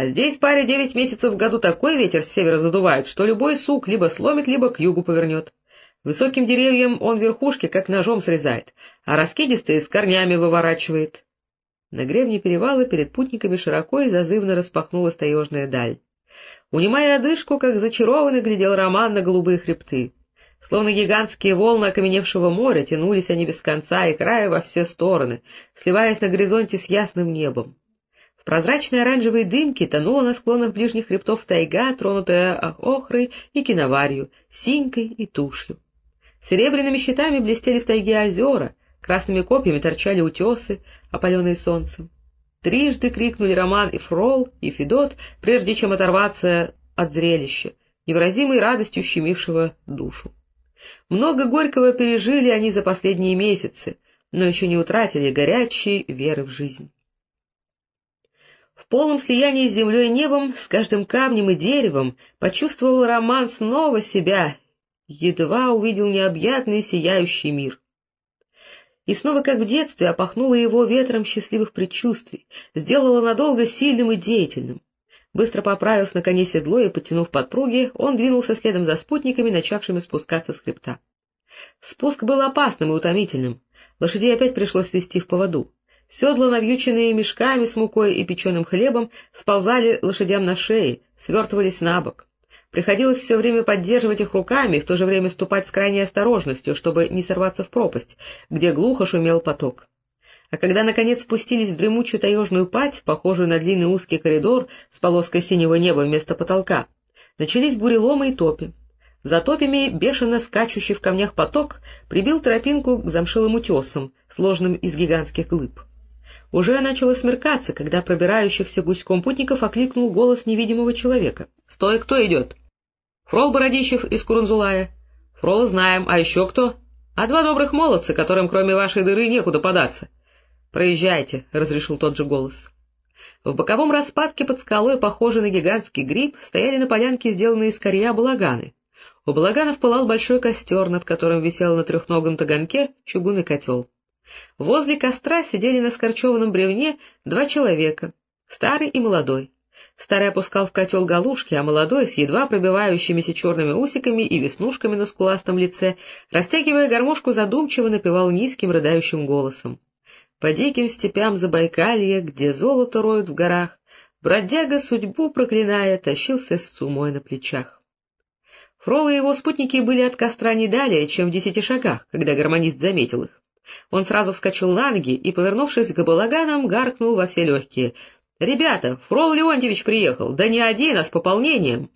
А здесь паре девять месяцев в году такой ветер с севера задувает, что любой сук либо сломит, либо к югу повернет. Высоким деревьям он верхушки как ножом срезает, а раскидистые с корнями выворачивает. На гребне перевала перед путниками широко и зазывно распахнулась таежная даль. Унимая одышку, как зачарованный глядел Роман на голубые хребты. Словно гигантские волны окаменевшего моря тянулись они без конца и края во все стороны, сливаясь на горизонте с ясным небом. В прозрачной оранжевой дымке тонула на склонах ближних хребтов тайга, тронутая охрой и киноварью, синькой и тушью. Серебряными щитами блестели в тайге озера, красными копьями торчали утесы, опаленные солнцем. Трижды крикнули Роман и Фрол, и Федот, прежде чем оторваться от зрелища, невыразимой радостью щемившего душу. Много горького пережили они за последние месяцы, но еще не утратили горячей веры в жизнь. Полном слиянии с землей и небом, с каждым камнем и деревом, почувствовал Роман снова себя, едва увидел необъятный сияющий мир. И снова, как в детстве, опахнуло его ветром счастливых предчувствий, сделало надолго сильным и деятельным. Быстро поправив на коне седло и подтянув подпруги, он двинулся следом за спутниками, начавшими спускаться с хребта. Спуск был опасным и утомительным. Лошадей опять пришлось вести в поводу. Седла, навьюченные мешками с мукой и печеным хлебом, сползали лошадям на шеи, свертывались на бок. Приходилось все время поддерживать их руками и в то же время ступать с крайней осторожностью, чтобы не сорваться в пропасть, где глухо шумел поток. А когда, наконец, спустились в дремучую таежную пать, похожую на длинный узкий коридор с полоской синего неба вместо потолка, начались буреломы и топи. За топями бешено скачущий в камнях поток прибил тропинку к замшилым утесам, сложным из гигантских глыб. Уже начало смеркаться, когда пробирающихся гуськом путников окликнул голос невидимого человека. — Стой, кто идет? — Фрол Бородищев из Курунзулая. — Фрола знаем, а еще кто? — А два добрых молодца, которым кроме вашей дыры некуда податься. — Проезжайте, — разрешил тот же голос. В боковом распадке под скалой, похожей на гигантский гриб, стояли на полянке сделанные из корья балаганы. У балаганов пылал большой костер, над которым висел на трехногом таганке чугунный котел. Возле костра сидели на скорчеванном бревне два человека, старый и молодой. Старый опускал в котел галушки, а молодой, с едва пробивающимися черными усиками и веснушками на скуластом лице, растягивая гармошку, задумчиво напевал низким рыдающим голосом. По диким степям Забайкалья, где золото роют в горах, бродяга, судьбу проклиная, тащился с сумой на плечах. Фрол и его спутники были от костра не далее, чем в десяти шагах, когда гармонист заметил их. Он сразу вскочил на ноги и, повернувшись к балаганам, гаркнул во все легкие. — Ребята, Фрол Леонтьевич приехал, да не один, а с пополнением.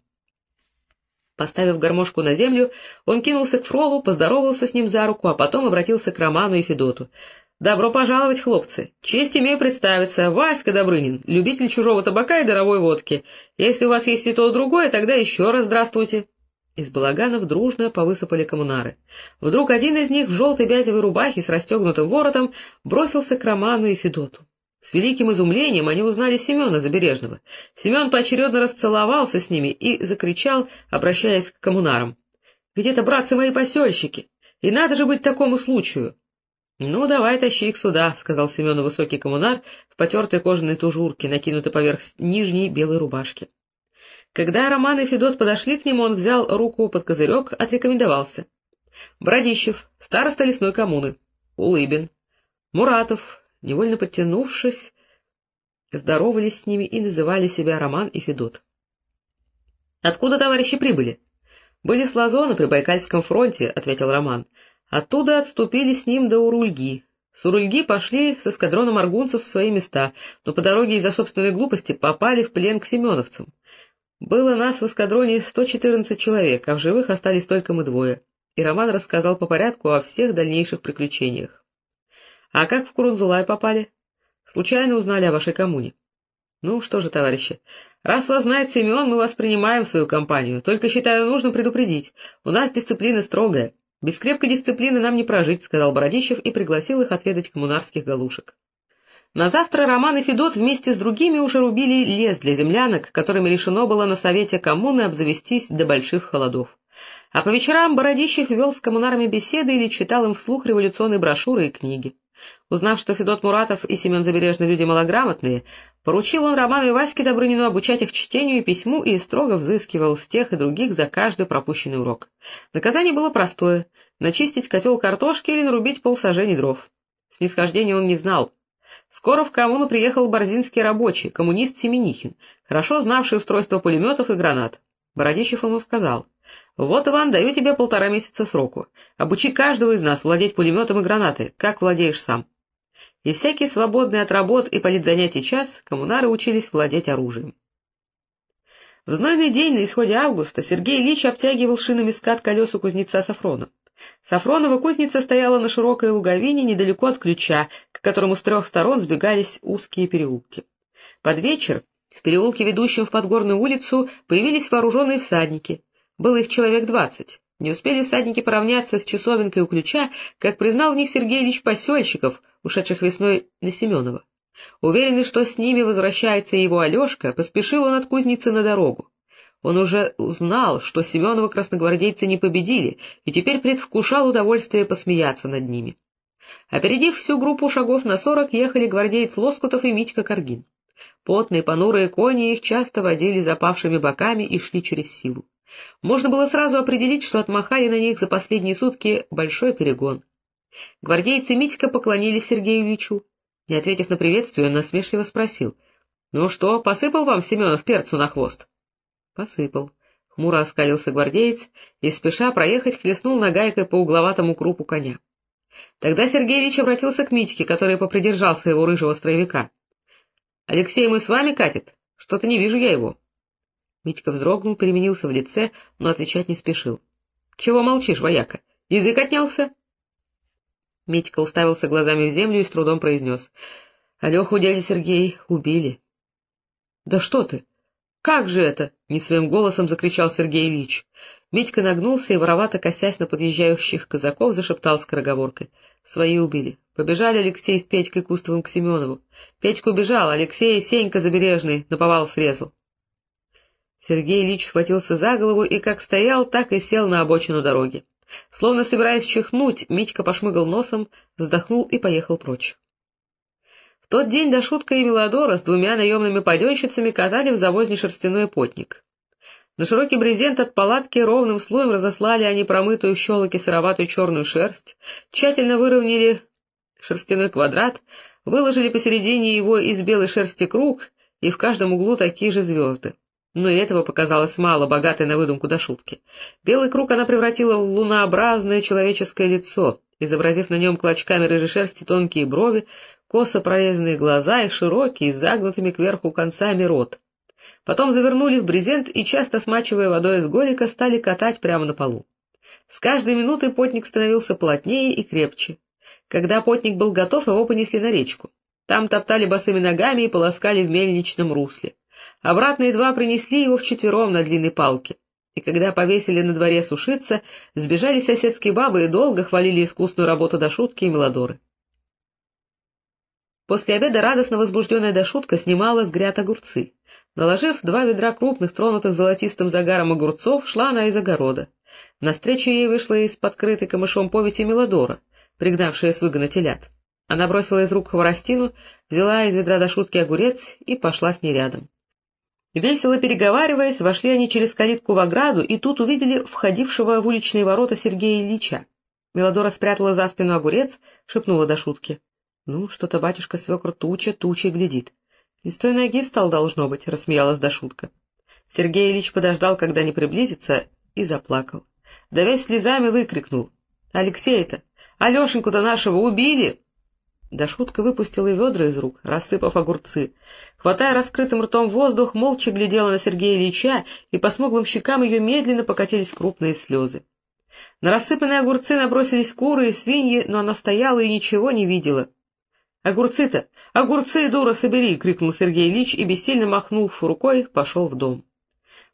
Поставив гармошку на землю, он кинулся к Фролу, поздоровался с ним за руку, а потом обратился к Роману и Федоту. — Добро пожаловать, хлопцы! Честь имею представиться, Васька Добрынин, любитель чужого табака и даровой водки. Если у вас есть и то, и другое, тогда еще раз здравствуйте. Из балаганов дружно повысыпали коммунары. Вдруг один из них в желтой бязевой рубахе с расстегнутым воротом бросился к Роману и Федоту. С великим изумлением они узнали Семена Забережного. Семен поочередно расцеловался с ними и закричал, обращаясь к коммунарам. — Ведь это, братцы мои, посельщики! И надо же быть такому случаю! — Ну, давай тащи их сюда, — сказал Семену высокий коммунар в потертой кожаной тужурке, накинутой поверх нижней белой рубашки. Когда Роман и Федот подошли к нему, он взял руку под козырек, отрекомендовался. Бродищев, староста лесной коммуны. Улыбин. Муратов, невольно подтянувшись, здоровались с ними и называли себя Роман и Федот. — Откуда товарищи прибыли? — Были с Лазона при Байкальском фронте, — ответил Роман. — Оттуда отступили с ним до Урульги. С Урульги пошли с эскадроном аргунцев в свои места, но по дороге из-за собственной глупости попали в плен к семеновцам. Было нас в эскадроне 114 человек, а в живых остались только мы двое. И Роман рассказал по порядку о всех дальнейших приключениях. — А как в Курунзулай попали? — Случайно узнали о вашей коммуне. — Ну что же, товарищи, раз вас знает Семен, мы вас принимаем в свою компанию, только считаю нужно предупредить, у нас дисциплина строгая. Без крепкой дисциплины нам не прожить, — сказал Бородищев и пригласил их отведать коммунарских галушек. На завтра Роман и Федот вместе с другими уже рубили лес для землянок, которыми решено было на совете коммуны обзавестись до больших холодов. А по вечерам Бородищев вел с коммунарами беседы или читал им вслух революционные брошюры и книги. Узнав, что Федот Муратов и Семен Забережный люди малограмотные, поручил он Роману и Ваське Добрынину обучать их чтению и письму и строго взыскивал с тех и других за каждый пропущенный урок. Наказание было простое — начистить котел картошки или нарубить полсажений дров. Снисхождения он не знал. Скоро в коммуну приехал борзинский рабочий, коммунист Семенихин, хорошо знавший устройство пулеметов и гранат. Бородищев ему сказал, — Вот, Иван, даю тебе полтора месяца сроку. Обучи каждого из нас владеть пулеметом и гранатой, как владеешь сам и всякий свободный от работ и политзанятий час коммунары учились владеть оружием. В знойный день на исходе августа Сергей Ильич обтягивал шинами скат колес у кузнеца Сафрона. Сафронова кузница стояла на широкой луговине недалеко от ключа, к которому с трех сторон сбегались узкие переулки. Под вечер в переулке, ведущем в Подгорную улицу, появились вооруженные всадники. Было их человек двадцать. Не успели всадники поравняться с часовенкой у ключа, как признал в них Сергей Ильич Посельщиков, ушедших весной на Семенова. Уверенный, что с ними возвращается его Алешка, поспешил он от кузницы на дорогу. Он уже узнал, что Семенова красногвардейцы не победили, и теперь предвкушал удовольствие посмеяться над ними. Опередив всю группу шагов на сорок, ехали гвардеец Лоскутов и Митька Каргин. Потные, понурые кони их часто водили запавшими боками и шли через силу. Можно было сразу определить, что отмахали на них за последние сутки большой перегон. Гвардейцы Митька поклонились Сергею Ильичу. Не ответив на приветствие, он насмешливо спросил. — Ну что, посыпал вам Семенов перцу на хвост? — Посыпал. Хмуро оскалился гвардеец и, спеша проехать, хлестнул нагайкой по угловатому крупу коня. Тогда Сергей Ильич обратился к Митьке, который попридержал своего рыжего строевика. — Алексей, мы с вами катит? Что-то не вижу я его. Митька вздрогнул, переменился в лице, но отвечать не спешил. — Чего молчишь, вояка? Язык отнялся? — Митька уставился глазами в землю и с трудом произнес. — Алеху, дядя Сергей, убили. — Да что ты? Как же это? — не своим голосом закричал Сергей Ильич. Митька нагнулся и, воровато косясь на подъезжающих казаков, зашептал скороговоркой. Свои убили. Побежали Алексей с Петькой Кустовым к Семенову. Петька убежал, Алексей Сенька Забережный наповал срезал. Сергей Ильич схватился за голову и как стоял, так и сел на обочину дороги. Словно собираясь чихнуть, Митька пошмыгал носом, вздохнул и поехал прочь. В тот день до шутка и Мелодора с двумя наемными паденщицами катали в завозне шерстяной потник. На широкий брезент от палатки ровным слоем разослали они промытую в щелоке сыроватую черную шерсть, тщательно выровняли шерстяной квадрат, выложили посередине его из белой шерсти круг и в каждом углу такие же звезды. Но и этого показалось мало, богатой на выдумку до шутки. Белый круг она превратила в лунообразное человеческое лицо, изобразив на нем клочками рыжей шерсти тонкие брови, косо прорезанные глаза и широкий, с загнутыми кверху концами рот. Потом завернули в брезент и, часто смачивая водой из голика, стали катать прямо на полу. С каждой минутой потник становился плотнее и крепче. Когда потник был готов, его понесли на речку. Там топтали босыми ногами и полоскали в мельничном русле. Обратно едва принесли его вчетвером на длинной палке. И когда повесили на дворе сушиться, сбежали соседские бабы и долго хвалили искусную работу Дашутки и Мелодоры. После обеда радостно возбужденная Дашутка снимала с гряд огурцы. Наложив два ведра крупных, тронутых золотистым загаром огурцов, шла она из огорода. Навстречу ей вышла из подкрытой камышом повити Мелодора, пригнавшая с выгона телят. Она бросила из рук хворостину, взяла из ведра Дашутки огурец и пошла с ней рядом. Весело переговариваясь, вошли они через калитку в ограду и тут увидели входившего в уличные ворота Сергея Ильича. Мелодора спрятала за спину огурец, шепнула до шутки. — Ну, что-то батюшка свекр туча, тучей глядит. — Не с той ноги встал, должно быть, — рассмеялась до шутка. Сергей Ильич подождал, когда не приблизится, и заплакал. Да весь слезами выкрикнул. — Алексей-то! Алешеньку-то нашего убили! Да шутка выпустила ведра из рук, рассыпав огурцы. Хватая раскрытым ртом воздух, молча глядела на Сергея Ильича, и по смуглым щекам ее медленно покатились крупные слезы. На рассыпанные огурцы набросились куры и свиньи, но она стояла и ничего не видела. — Огурцы-то! Огурцы, дура, собери! — крикнул Сергей Ильич и, бессильно махнув рукой, пошел в дом.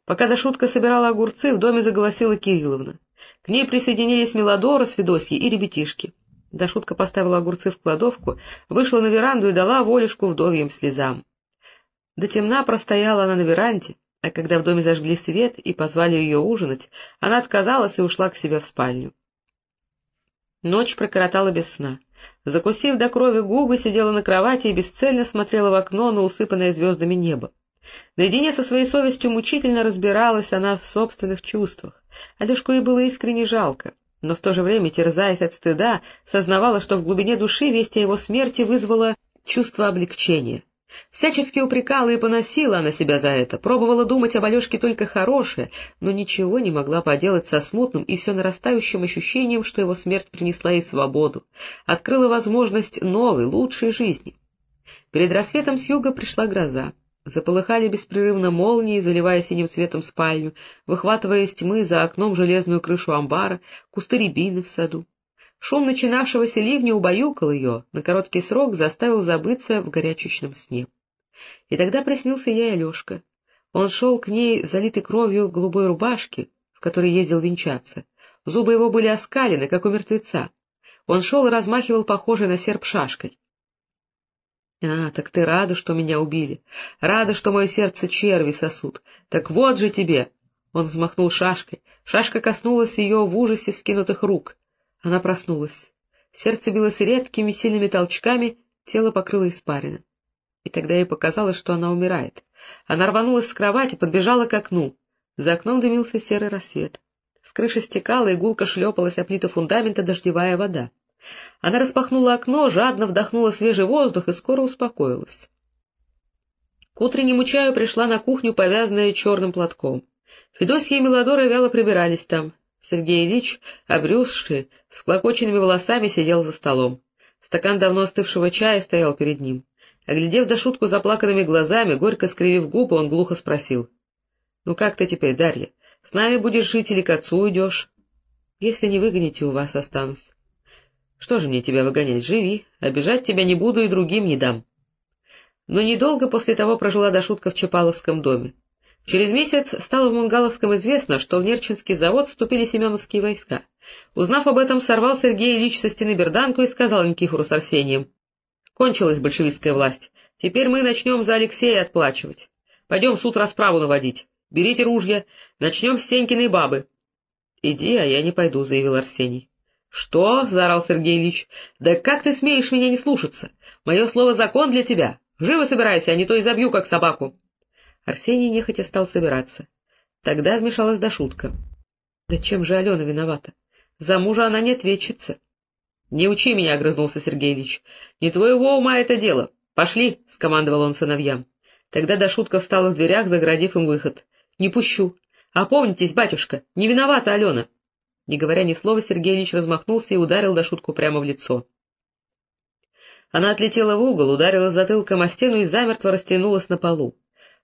Пока Дашутка собирала огурцы, в доме заголосила Кирилловна. К ней присоединились Мелодора с Федосьей и ребятишки. Дашутка поставила огурцы в кладовку, вышла на веранду и дала волюшку вдовьим слезам. До темна простояла она на веранде, а когда в доме зажгли свет и позвали ее ужинать, она отказалась и ушла к себе в спальню. Ночь прокоротала без сна. Закусив до крови губы, сидела на кровати и бесцельно смотрела в окно на усыпанное звездами небо. Наедине со своей совестью мучительно разбиралась она в собственных чувствах. Алешку ей было искренне жалко, но в то же время, терзаясь от стыда, сознавала, что в глубине души весть о его смерти вызвала чувство облегчения. Всячески упрекала и поносила она себя за это, пробовала думать об Алешке только хорошее, но ничего не могла поделать со смутным и все нарастающим ощущением, что его смерть принесла ей свободу, открыла возможность новой, лучшей жизни. Перед рассветом с юга пришла гроза. Заполыхали беспрерывно молнии, заливая синим цветом спальню, выхватывая из тьмы за окном железную крышу амбара, кусты рябины в саду. Шум начинавшегося ливня убаюкал ее, на короткий срок заставил забыться в горячечном сне. И тогда приснился ей Алешка. Он шел к ней, залитый кровью голубой рубашки, в которой ездил венчаться. Зубы его были оскалены, как у мертвеца. Он шел и размахивал похожей на серп шашкой. — А, так ты рада, что меня убили. Рада, что мое сердце черви сосут. Так вот же тебе! Он взмахнул шашкой. Шашка коснулась ее в ужасе вскинутых рук. Она проснулась. Сердце билось редкими сильными толчками, тело покрыло испарина. И тогда ей показалось, что она умирает. Она рванулась с кровати, подбежала к окну. За окном дымился серый рассвет. С крыши стекала, и гулко шлепалась о плиту фундамента дождевая вода. Она распахнула окно, жадно вдохнула свежий воздух и скоро успокоилась. К утреннему чаю пришла на кухню, повязанная черным платком. Федосья и Мелодора вяло прибирались там. Сергей Ильич, обрюзший, с клокоченными волосами, сидел за столом. Стакан давно остывшего чая стоял перед ним. Оглядев до шутку заплаканными глазами, горько скривив губы, он глухо спросил. — Ну как ты теперь, Дарья? С нами будешь жить или к отцу уйдешь? — Если не выгоните, у вас останусь. Что же мне тебя выгонять? Живи. Обижать тебя не буду и другим не дам. Но недолго после того прожила Дашутка в Чапаловском доме. Через месяц стало в Мунгаловском известно, что в Нерчинский завод вступили семеновские войска. Узнав об этом, сорвал Сергей Ильич со стены берданку и сказал Никифору с Арсением. — Кончилась большевистская власть. Теперь мы начнем за Алексея отплачивать. Пойдем суд расправу наводить. Берите ружья. Начнем с Сенькиной бабы. — Иди, а я не пойду, — заявил Арсений. «Что?» — заорал Сергей Ильич. «Да как ты смеешь меня не слушаться? Мое слово — закон для тебя. Живо собирайся, а не то и забью, как собаку». Арсений нехотя стал собираться. Тогда вмешалась Дашутка. «Да чем же Алена виновата? За мужа она не ответчица». «Не учи меня», — огрызнулся Сергей Ильич. «Не твоего ума это дело. Пошли», — скомандовал он сыновьям. Тогда Дашутка встала в дверях, заградив им выход. «Не пущу. Опомнитесь, батюшка, не виновата Алена». Не говоря ни слова, Сергей размахнулся и ударил до шутку прямо в лицо. Она отлетела в угол, ударила затылком о стену и замертво растянулась на полу.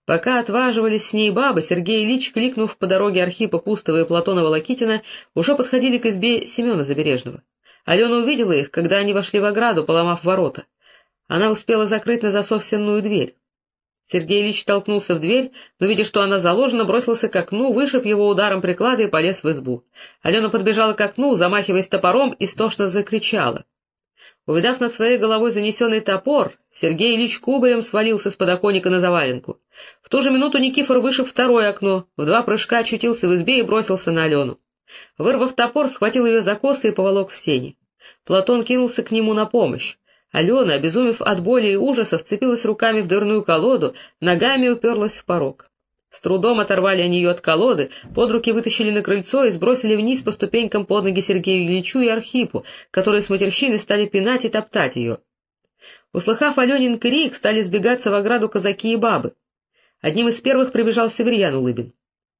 Пока отваживались с ней бабы, Сергей Ильич, кликнув по дороге Архипа Кустова и Платона Волокитина, уже подходили к избе Семена Забережного. Алена увидела их, когда они вошли в ограду, поломав ворота. Она успела закрыть на засов сенную дверь. Сергей Ильич толкнулся в дверь, но, видя, что она заложена, бросился к окну, вышиб его ударом приклада и полез в избу. Алена подбежала к окну, замахиваясь топором, и стошно закричала. Увидав над своей головой занесенный топор, Сергей Ильич кубарем свалился с подоконника на заваленку. В ту же минуту Никифор вышиб второе окно, в два прыжка очутился в избе и бросился на Алену. Вырвав топор, схватил ее за косы и поволок в сени. Платон кинулся к нему на помощь. Алена, обезумев от боли и ужаса, вцепилась руками в дверную колоду, ногами уперлась в порог. С трудом оторвали они ее от колоды, под руки вытащили на крыльцо и сбросили вниз по ступенькам под ноги Сергею Ильичу и Архипу, которые с матерщины стали пинать и топтать ее. Услыхав Аленин крик, стали сбегаться в ограду казаки и бабы. Одним из первых прибежал Северьян Улыбин.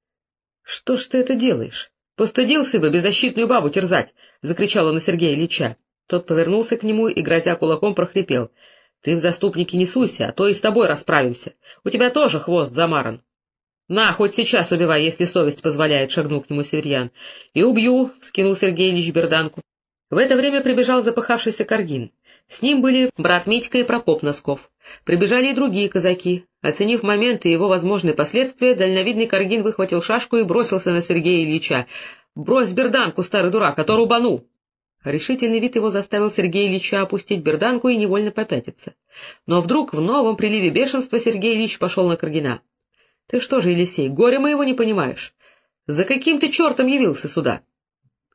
— Что ж ты это делаешь? Постыдился бы беззащитную бабу терзать! — закричал он на Сергея Ильича. Тот повернулся к нему и, грозя кулаком, прохрипел. — Ты в заступнике не суйся, а то и с тобой расправимся. У тебя тоже хвост замаран. — На, хоть сейчас убивай, если совесть позволяет, — шагнул к нему Северьян. — И убью, — вскинул Сергей Ильич берданку. В это время прибежал запыхавшийся Каргин. С ним были брат Митька и Прокоп Носков. Прибежали и другие казаки. Оценив момент и его возможные последствия, дальновидный Каргин выхватил шашку и бросился на Сергея Ильича. — Брось берданку, старый дурак, а то рубану! Решительный вид его заставил Сергея Ильича опустить берданку и невольно попятиться. Но вдруг в новом приливе бешенства Сергей Ильич пошел на Каргина. — Ты что же, Елисей, горе моего не понимаешь? За каким ты чертом явился сюда?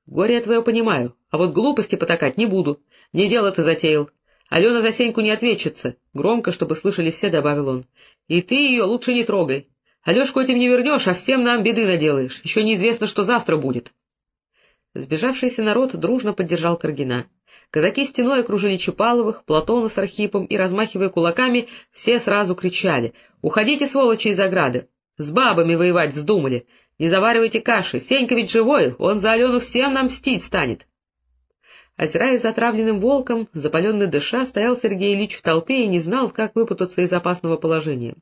Горе я твое понимаю, а вот глупости потакать не буду. Не дело ты затеял. Алена за Сеньку не ответчица. Громко, чтобы слышали все, добавил он. И ты ее лучше не трогай. Алешку этим не вернешь, а всем нам беды наделаешь. Еще неизвестно, что завтра будет. Сбежавшийся народ дружно поддержал Каргина. Казаки стеной окружили Чапаловых, Платона с Архипом и, размахивая кулаками, все сразу кричали «Уходите, сволочи, из ограды! С бабами воевать вздумали! Не заваривайте каши! Сенька ведь живой, он за Алену всем нам мстить станет!» Озираясь за отравленным волком, запаленный дыша, стоял Сергей Ильич в толпе и не знал, как выпутаться из опасного положения.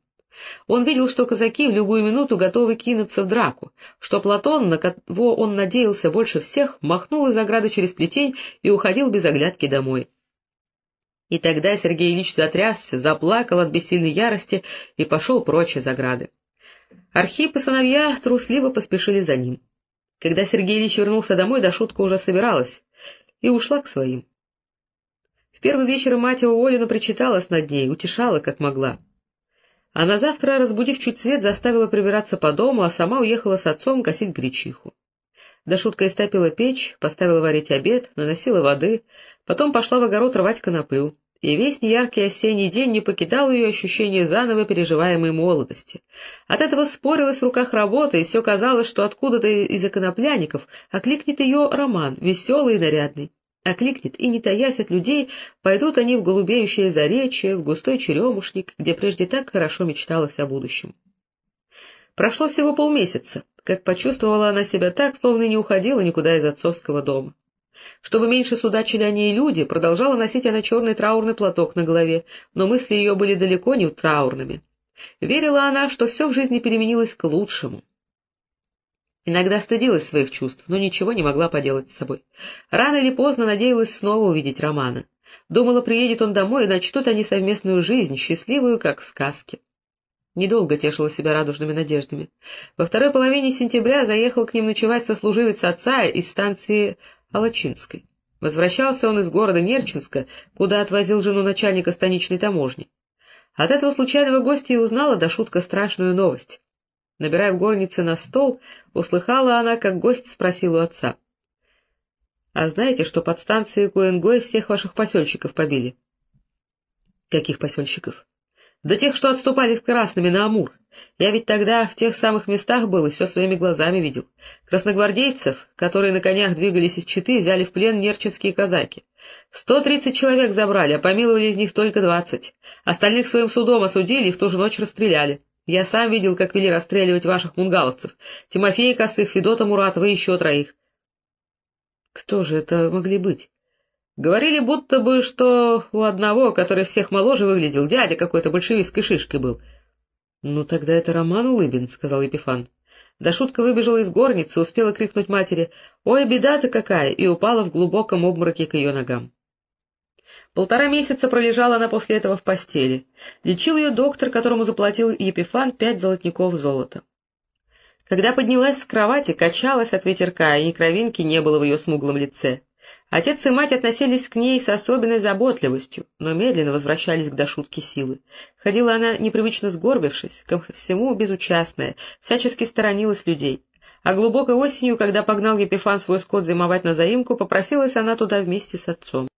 Он видел, что казаки в любую минуту готовы кинуться в драку, что Платон, на кого он надеялся больше всех, махнул из ограды через плетень и уходил без оглядки домой. И тогда Сергей Ильич затрясся, заплакал от бессильной ярости и пошел прочь из ограды. Архип и сыновья трусливо поспешили за ним. Когда Сергей Ильич вернулся домой, да шутка уже собиралась и ушла к своим. В первый вечер мать его Олина причиталась над ней, утешала, как могла. А на завтра, разбудив чуть свет, заставила прибираться по дому, а сама уехала с отцом косить гречиху. Да шутка истопила печь, поставила варить обед, наносила воды, потом пошла в огород рвать коноплю. И весь неяркий осенний день не покидал ее ощущение заново переживаемой молодости. От этого спорилась в руках работа, и все казалось, что откуда-то из оконопляников окликнет ее роман, веселый и нарядный окликнет, и, не таясь от людей, пойдут они в голубеющее заречье, в густой черемушник, где прежде так хорошо мечталось о будущем. Прошло всего полмесяца, как почувствовала она себя так, словно не уходила никуда из отцовского дома. Чтобы меньше судачили о ней люди, продолжала носить она черный траурный платок на голове, но мысли ее были далеко не траурными. Верила она, что все в жизни переменилось к лучшему. Иногда стыдилась своих чувств, но ничего не могла поделать с собой. Рано или поздно надеялась снова увидеть Романа. Думала, приедет он домой, и начнут они совместную жизнь, счастливую, как в сказке. Недолго тешила себя радужными надеждами. Во второй половине сентября заехал к ним ночевать сослуживец отца из станции Алачинской. Возвращался он из города Нерчинска, куда отвозил жену начальника станичной таможни. От этого случайного гостя и узнала до шутка страшную новость. Набирая в горнице на стол, услыхала она, как гость спросил у отца. — А знаете, что под станцией Куэнгой всех ваших посельщиков побили? — Каких посельщиков? — Да тех, что отступали с красными на Амур. Я ведь тогда в тех самых местах был и все своими глазами видел. Красногвардейцев, которые на конях двигались из Читы, взяли в плен нерчинские казаки. Сто тридцать человек забрали, а помиловали из них только двадцать. Остальных своим судом осудили и в ту же ночь расстреляли. Я сам видел, как вели расстреливать ваших мунгаловцев. Тимофея Косых, Федота Муратова и еще троих. Кто же это могли быть? Говорили, будто бы, что у одного, который всех моложе выглядел, дядя какой-то большевистской шишкой был. — Ну, тогда это Роман Улыбин, — сказал Епифан. Да шутка выбежала из горницы, успела крикнуть матери «Ой, беда-то какая!» и упала в глубоком обмороке к ее ногам. Полтора месяца пролежала она после этого в постели. Лечил ее доктор, которому заплатил Епифан пять золотников золота. Когда поднялась с кровати, качалась от ветерка, и ни кровинки не было в ее смуглом лице. Отец и мать относились к ней с особенной заботливостью, но медленно возвращались к дошутке силы. Ходила она, непривычно сгорбившись, ко всему безучастная, всячески сторонилась людей. А глубокой осенью, когда погнал Епифан свой скот зимовать на заимку, попросилась она туда вместе с отцом.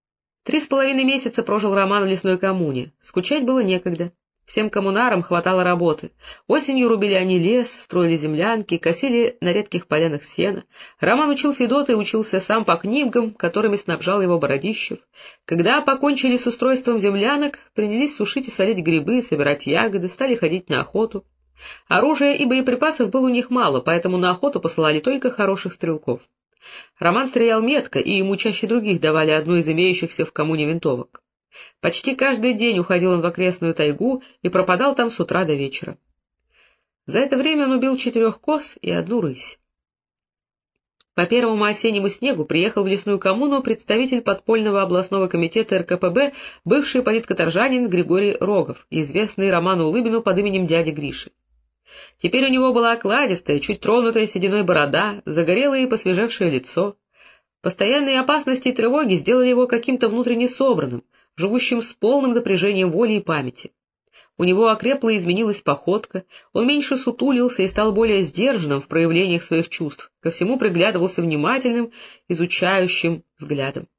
Три с половиной месяца прожил Роман в лесной коммуне. Скучать было некогда. Всем коммунарам хватало работы. Осенью рубили они лес, строили землянки, косили на редких полянах сена. Роман учил Федота и учился сам по книгам, которыми снабжал его Бородищев. Когда покончили с устройством землянок, принялись сушить и солить грибы, собирать ягоды, стали ходить на охоту. Оружия и боеприпасов было у них мало, поэтому на охоту посылали только хороших стрелков. Роман стрелял метко, и ему чаще других давали одну из имеющихся в коммуне винтовок. Почти каждый день уходил он в окрестную тайгу и пропадал там с утра до вечера. За это время он убил четырех коз и одну рысь. По первому осеннему снегу приехал в лесную коммуну представитель подпольного областного комитета РКПБ, бывший политкоторжанин Григорий Рогов, известный Роману Улыбину под именем дяди Гриши. Теперь у него была окладистая, чуть тронутая сединой борода, загорелое и посвежевшее лицо. Постоянные опасности и тревоги сделали его каким-то внутренне собранным, живущим с полным напряжением воли и памяти. У него окрепла и изменилась походка, он меньше сутулился и стал более сдержанным в проявлениях своих чувств, ко всему приглядывался внимательным, изучающим взглядом.